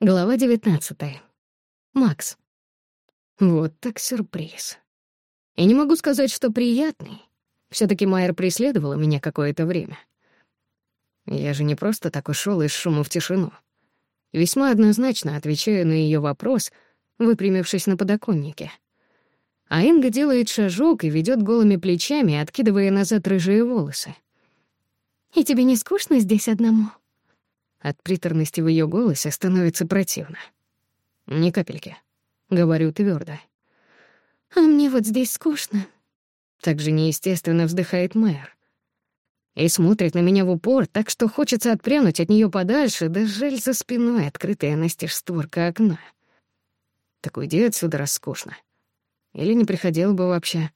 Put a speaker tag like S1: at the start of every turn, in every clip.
S1: Глава 19. Макс. Вот так сюрприз. И не могу сказать, что приятный. все таки Майер преследовала меня какое-то время. Я же не просто так ушел из шума в тишину. Весьма однозначно отвечаю на ее вопрос, выпрямившись на подоконнике. А Инга делает шажок и ведет голыми плечами, откидывая назад рыжие волосы.
S2: «И тебе не скучно здесь одному?»
S1: От приторности в ее голосе становится противно. «Ни капельки», — говорю твердо.
S2: «А мне вот здесь скучно».
S1: Так же неестественно вздыхает мэр. И смотрит на меня в упор, так что хочется отпрянуть от нее подальше, да жаль за спиной открытая настежь створка окна. Так уйди отсюда, раз скучно. Или не приходил бы вообще.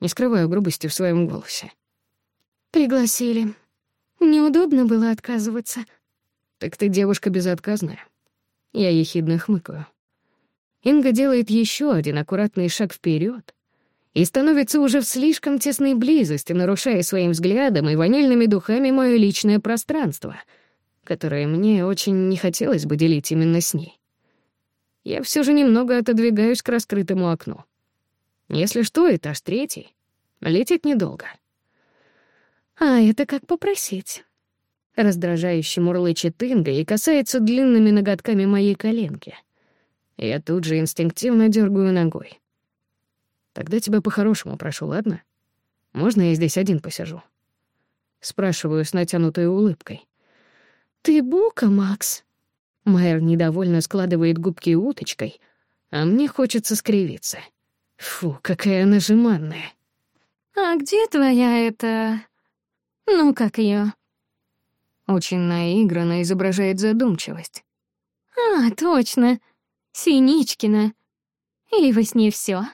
S1: Не скрываю грубости в своем голосе.
S2: «Пригласили. Неудобно было отказываться»,
S1: так ты девушка безотказная. Я ехидно хмыкаю. Инга делает еще один аккуратный шаг вперед и становится уже в слишком тесной близости, нарушая своим взглядом и ванильными духами мое личное пространство, которое мне очень не хотелось бы делить именно с ней. Я все же немного отодвигаюсь к раскрытому окну. Если что, этаж третий. летит недолго.
S2: «А это как попросить?»
S1: раздражающе мурлычет Инга и касается длинными ноготками моей коленки. Я тут же инстинктивно дергаю ногой. «Тогда тебя по-хорошему прошу, ладно? Можно я здесь один посижу?» Спрашиваю с натянутой улыбкой.
S2: «Ты бука, Макс?»
S1: Майер недовольно складывает губки уточкой, а мне хочется скривиться. Фу, какая она жеманная.
S2: «А где твоя эта... ну, как ее?
S1: Очень наигранно изображает задумчивость.
S2: «А, точно! Синичкина! И его с ней всё.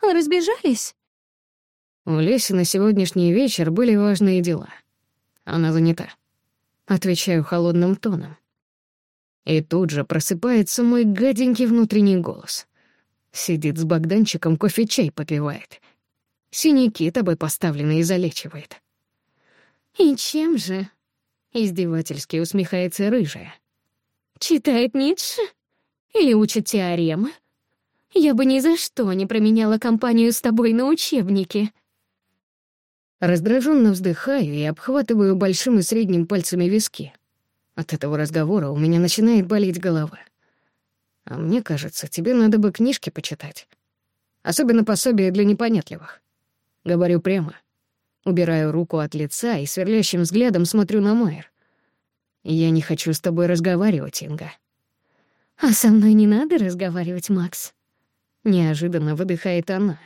S2: Разбежались?»
S1: У лесе на сегодняшний вечер были важные дела. Она занята. Отвечаю холодным тоном. И тут же просыпается мой гаденький внутренний голос. Сидит с Богданчиком, кофе-чай попивает. Синяки тобой поставлены и залечивает.
S2: «И чем же?»
S1: Издевательски усмехается рыжая.
S2: «Читает Ницше? Или учит теоремы? Я бы ни за что не променяла компанию с тобой на учебники».
S1: Раздраженно вздыхаю и обхватываю большим и средним пальцами виски. От этого разговора у меня начинает болеть голова. А мне кажется, тебе надо бы книжки почитать. Особенно пособие для непонятливых. Говорю прямо. Убираю руку от лица и сверлящим взглядом смотрю на Майер. «Я не хочу с тобой разговаривать, Инга».
S2: «А со мной не надо разговаривать, Макс?»
S1: Неожиданно выдыхает она.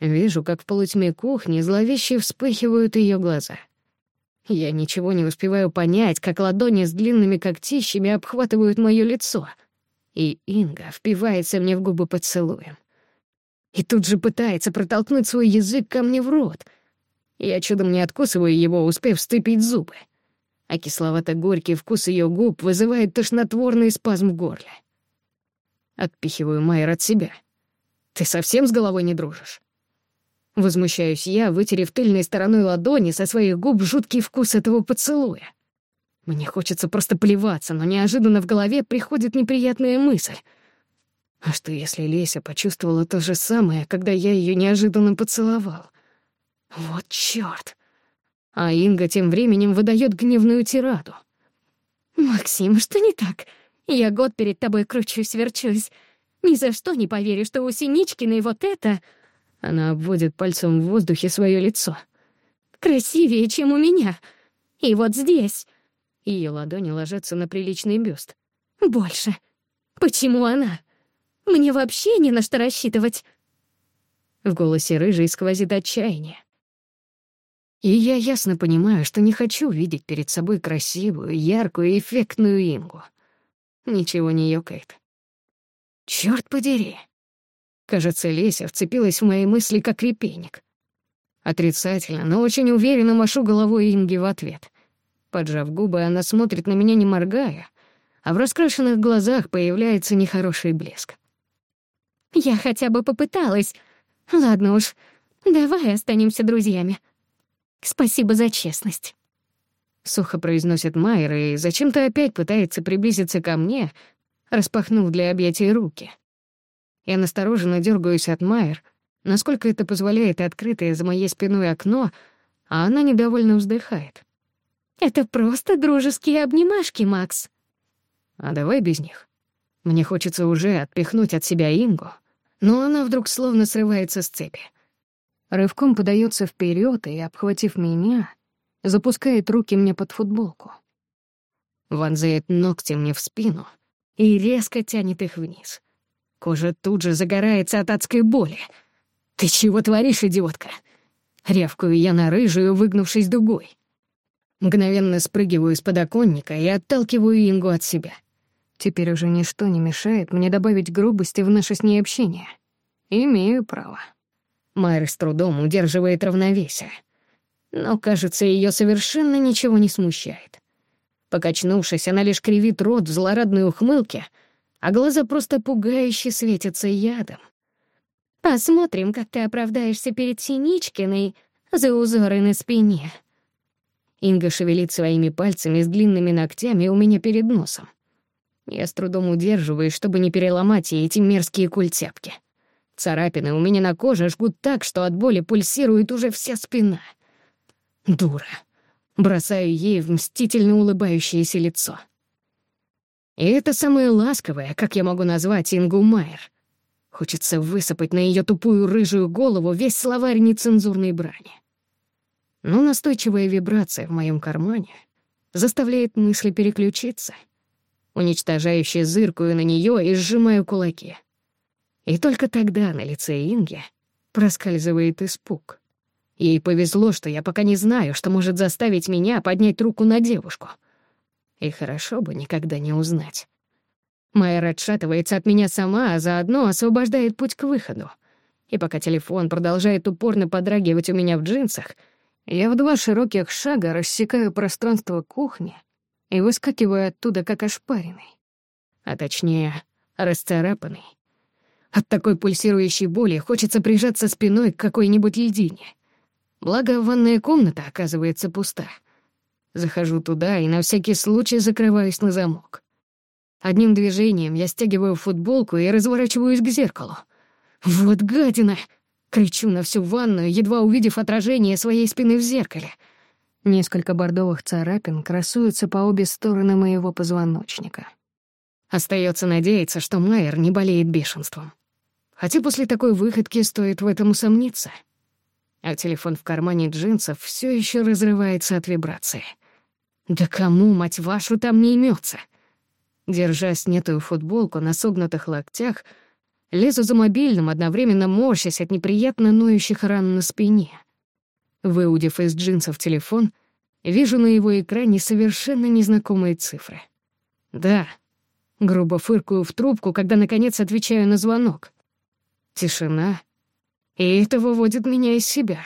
S1: Вижу, как в полутьме кухни зловеще вспыхивают ее глаза. Я ничего не успеваю понять, как ладони с длинными когтищами обхватывают моё лицо. И Инга впивается мне в губы поцелуем. И тут же пытается протолкнуть свой язык ко мне в рот — я чудом не откусываю его, успев сцепить зубы. А кисловато-горький вкус ее губ вызывает тошнотворный спазм в горле. Отпихиваю Майер от себя. «Ты совсем с головой не дружишь?» Возмущаюсь я, вытерев тыльной стороной ладони со своих губ жуткий вкус этого поцелуя. Мне хочется просто плеваться, но неожиданно в голове приходит неприятная мысль. А что, если Леся почувствовала то же самое, когда я ее неожиданно поцеловал? Вот чёрт. А Инга тем временем выдаёт гневную тираду.
S2: «Максим, что не так? Я год перед тобой кручусь-верчусь. Ни за что не поверю, что у Синичкиной вот это...»
S1: Она обводит пальцем в воздухе своё лицо.
S2: «Красивее, чем у меня. И вот здесь...»
S1: Её ладони ложатся на приличный бюст.
S2: «Больше. Почему она? Мне вообще не на что рассчитывать».
S1: В голосе рыжий сквозит отчаяние. И я ясно понимаю, что не хочу видеть перед собой красивую, яркую, эффектную Ингу. Ничего не ёкает. Черт подери! Кажется, Леся вцепилась в мои мысли как репейник. Отрицательно, но очень уверенно машу головой Инги в ответ. Поджав губы, она смотрит на меня, не моргая, а в раскрашенных глазах появляется нехороший блеск.
S2: «Я хотя бы попыталась. Ладно уж, давай останемся друзьями», Спасибо за честность.
S1: Сухо произносит Майер и зачем-то опять пытается приблизиться ко мне, распахнув для объятий руки. Я настороженно дергаюсь от Майер, насколько это позволяет открытое за моей спиной окно, а она недовольно вздыхает.
S2: «Это просто дружеские обнимашки, Макс».
S1: «А давай без них. Мне хочется уже отпихнуть от себя Ингу, но она вдруг словно срывается с цепи. Рывком подается вперед и, обхватив меня, запускает руки мне под футболку. Вонзает ногти мне в спину и резко тянет их вниз. Кожа тут же загорается от адской боли. «Ты чего творишь, идиотка?» Рявкую я на рыжую, выгнувшись дугой. Мгновенно спрыгиваю с подоконника и отталкиваю Ингу от себя. Теперь уже ничто не мешает мне добавить грубости в наше с ней общение. Имею право. Майра с трудом удерживает равновесие. Но, кажется, ее совершенно ничего не смущает. Покачнувшись, она лишь кривит рот в злорадной ухмылке, а глаза просто пугающе светятся ядом.
S2: «Посмотрим, как ты оправдаешься перед Синичкиной за узоры на спине».
S1: Инга шевелит своими пальцами с длинными ногтями у меня перед носом. Я с трудом удерживаюсь, чтобы не переломать ей эти мерзкие культяпки. Царапины у меня на коже жгут так, что от боли пульсирует уже вся спина. Дура. Бросаю ей в мстительно улыбающееся лицо. И это самое ласковое, как я могу назвать Ингу Майер. Хочется высыпать на ее тупую рыжую голову весь словарь нецензурной брани. Но настойчивая вибрация в моем кармане заставляет мысли переключиться. Уничтожающе зыркую на нее и сжимаю кулаки — и только тогда на лице Инги проскальзывает испуг. Ей повезло, что я пока не знаю, что может заставить меня поднять руку на девушку. И хорошо бы никогда не узнать. Майер отшатывается от меня сама, а заодно освобождает путь к выходу. И пока телефон продолжает упорно подрагивать у меня в джинсах, я в два широких шага рассекаю пространство кухни и выскакиваю оттуда как ошпаренный. А точнее, расцарапанный. От такой пульсирующей боли хочется прижаться спиной к какой-нибудь едине. Благо, ванная комната оказывается пуста. Захожу туда и на всякий случай закрываюсь на замок. Одним движением я стягиваю футболку и разворачиваюсь к зеркалу. «Вот гадина!» — кричу на всю ванную, едва увидев отражение своей спины в зеркале. Несколько бордовых царапин красуются по обе стороны моего позвоночника. Остаётся надеяться, что Майер не болеет бешенством. Хотя после такой выходки стоит в этом усомниться. А телефон в кармане джинсов все еще разрывается от вибрации. Да кому, мать вашу, там не имется? Держа снятую футболку на согнутых локтях, лезу за мобильным, одновременно морщась от неприятно ноющих ран на спине. Выудив из джинсов телефон, вижу на его экране совершенно незнакомые цифры. «Да», — грубо фыркаю в трубку, когда, наконец, отвечаю на звонок — тишина. И это выводит меня из себя.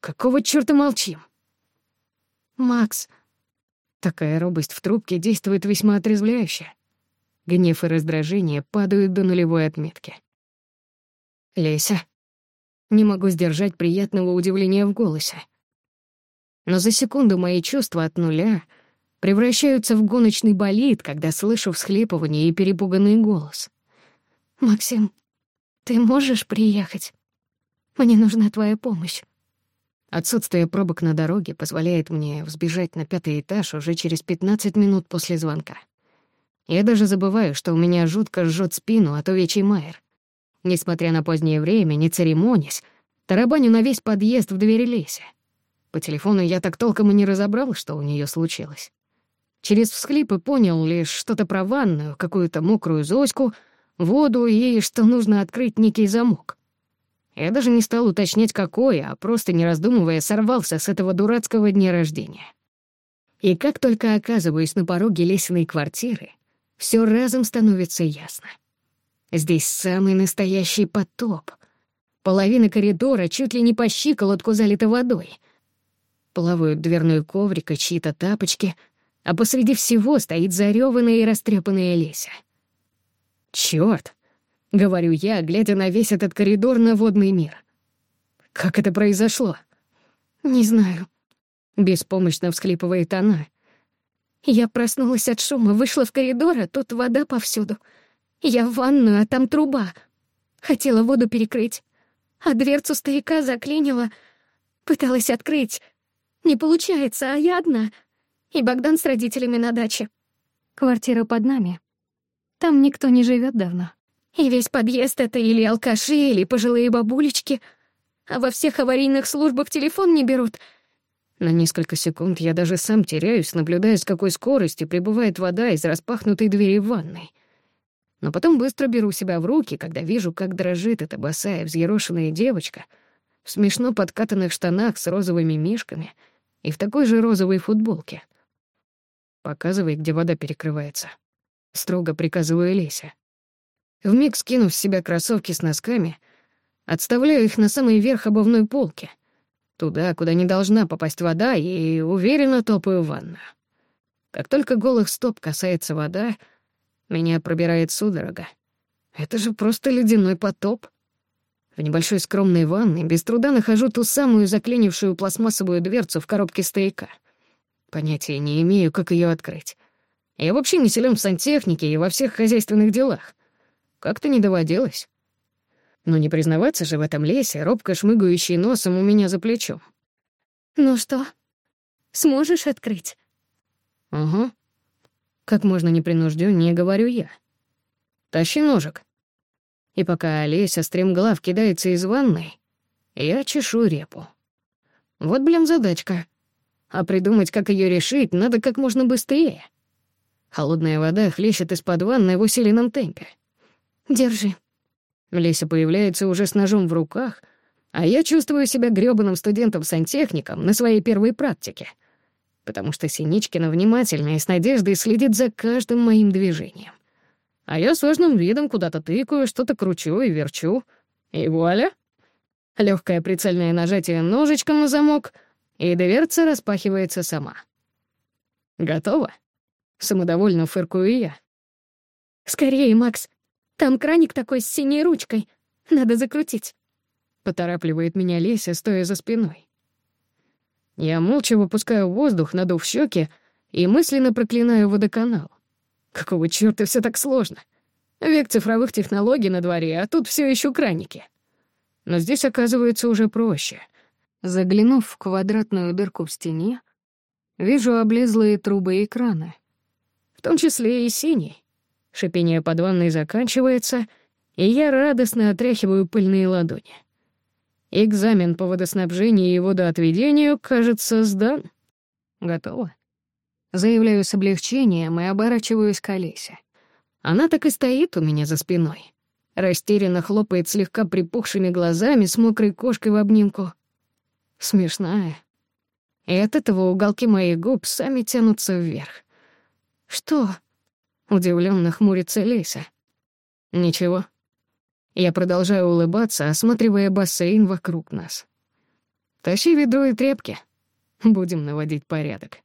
S1: Какого чёрта молчим?
S2: Макс.
S1: Такая робость в трубке действует весьма отрезвляюще. Гнев и раздражение падают до нулевой отметки. Леся. Не могу сдержать приятного удивления в голосе. Но за секунду мои чувства от нуля превращаются в гоночный болид, когда слышу всхлипывание и перепуганный голос.
S2: «Максим, ты можешь приехать? Мне нужна твоя помощь.
S1: Отсутствие пробок на дороге позволяет мне взбежать на пятый этаж уже через 15 минут после звонка. Я даже забываю, что у меня жутко жжет спину а от увечий Майер. Несмотря на позднее время, не церемонясь, тарабаню на весь подъезд в двери Леси. По телефону я так толком и не разобрал, что у нее случилось. Через всхлипы понял лишь что-то про ванную, какую-то мокрую Зоську — воду ей, что нужно открыть некий замок. Я даже не стал уточнять, какой, а просто, не раздумывая, сорвался с этого дурацкого дня рождения. И как только оказываюсь на пороге Лесиной квартиры, все разом становится ясно. Здесь самый настоящий потоп. Половина коридора чуть ли не по щиколотку залита водой. Плавают дверной коврик и чьи-то тапочки, а посреди всего стоит зарёванная и растрепанная Леся — «Черт!» — говорю я, глядя на весь этот коридор на водный мир. «Как это произошло?»
S2: «Не знаю», —
S1: беспомощно всхлипывает она.
S2: «Я проснулась от шума, вышла в коридор, а тут вода повсюду. Я в ванную, а там труба. Хотела воду перекрыть, а дверцу стояка заклинила. Пыталась открыть. Не получается, а я одна. И Богдан с родителями на даче. Квартира под нами, там никто не живет давно. И весь подъезд — это или алкаши, или пожилые бабулечки. А во всех аварийных службах телефон не берут.
S1: На несколько секунд я даже сам теряюсь, наблюдая, с какой скоростью прибывает вода из распахнутой двери ванной. Но потом быстро беру себя в руки, когда вижу, как дрожит эта босая взъерошенная девочка в смешно подкатанных штанах с розовыми мишками и в такой же розовой футболке. Показывай, где вода перекрывается строго приказываю Лесе. Вмиг скинув с себя кроссовки с носками, отставляю их на самый верх обувной полки, туда, куда не должна попасть вода, и уверенно топаю в ванную. Как только голых стоп касается вода, меня пробирает судорога. Это же просто ледяной потоп. В небольшой скромной ванной без труда нахожу ту самую заклинившую пластмассовую дверцу в коробке стейка. Понятия не имею, как ее открыть. А я вообще не силен в сантехнике и во всех хозяйственных делах. Как-то не доводилось. Но не признаваться же в этом лесе, робко шмыгающий носом у меня за плечом.
S2: «Ну что, сможешь открыть?»
S1: «Угу». Как можно не непринуждённее говорю я. «Тащи ножик». И пока Олеся стремглав кидается из ванной, я чешу репу. Вот, блин, задачка. А придумать, как её решить, надо как можно быстрее. Холодная вода хлещет из-под ванны в усиленном темпе.
S2: «Держи».
S1: Леся появляется уже с ножом в руках, а я чувствую себя грёбаным студентом-сантехником на своей первой практике, потому что Синичкина внимательно и с надеждой следит за каждым моим движением. А я сложным видом куда-то тыкаю, что-то кручу и верчу. И вуаля! Лёгкое прицельное нажатие ножичком на замок, и дверца распахивается сама. «Готово?» Самодовольно фыркую я.
S2: «Скорее, Макс! Там краник такой с синей ручкой. Надо закрутить!»
S1: Поторапливает меня Леся, стоя за спиной. Я молча выпускаю воздух, надув щеки, и мысленно проклинаю водоканал. Какого чёрта все так сложно? Век цифровых технологий на дворе, а тут все еще краники. Но здесь оказывается уже проще. Заглянув в квадратную дырку в стене, вижу облезлые трубы и краны, в том числе и синий. Шипение под ванной заканчивается, и я радостно отряхиваю пыльные ладони. Экзамен по водоснабжению и водоотведению, кажется, сдан. Готово. Заявляю с облегчением и оборачиваюсь к Олесе. Она так и стоит у меня за спиной. Растерянно хлопает слегка припухшими глазами с мокрой кошкой в обнимку. Смешная. И от этого уголки моих губ сами тянутся вверх. «Что?» — удивлённо хмурится Лейса. «Ничего». Я продолжаю улыбаться, осматривая бассейн вокруг нас. «Тащи ведро и тряпки. Будем наводить порядок».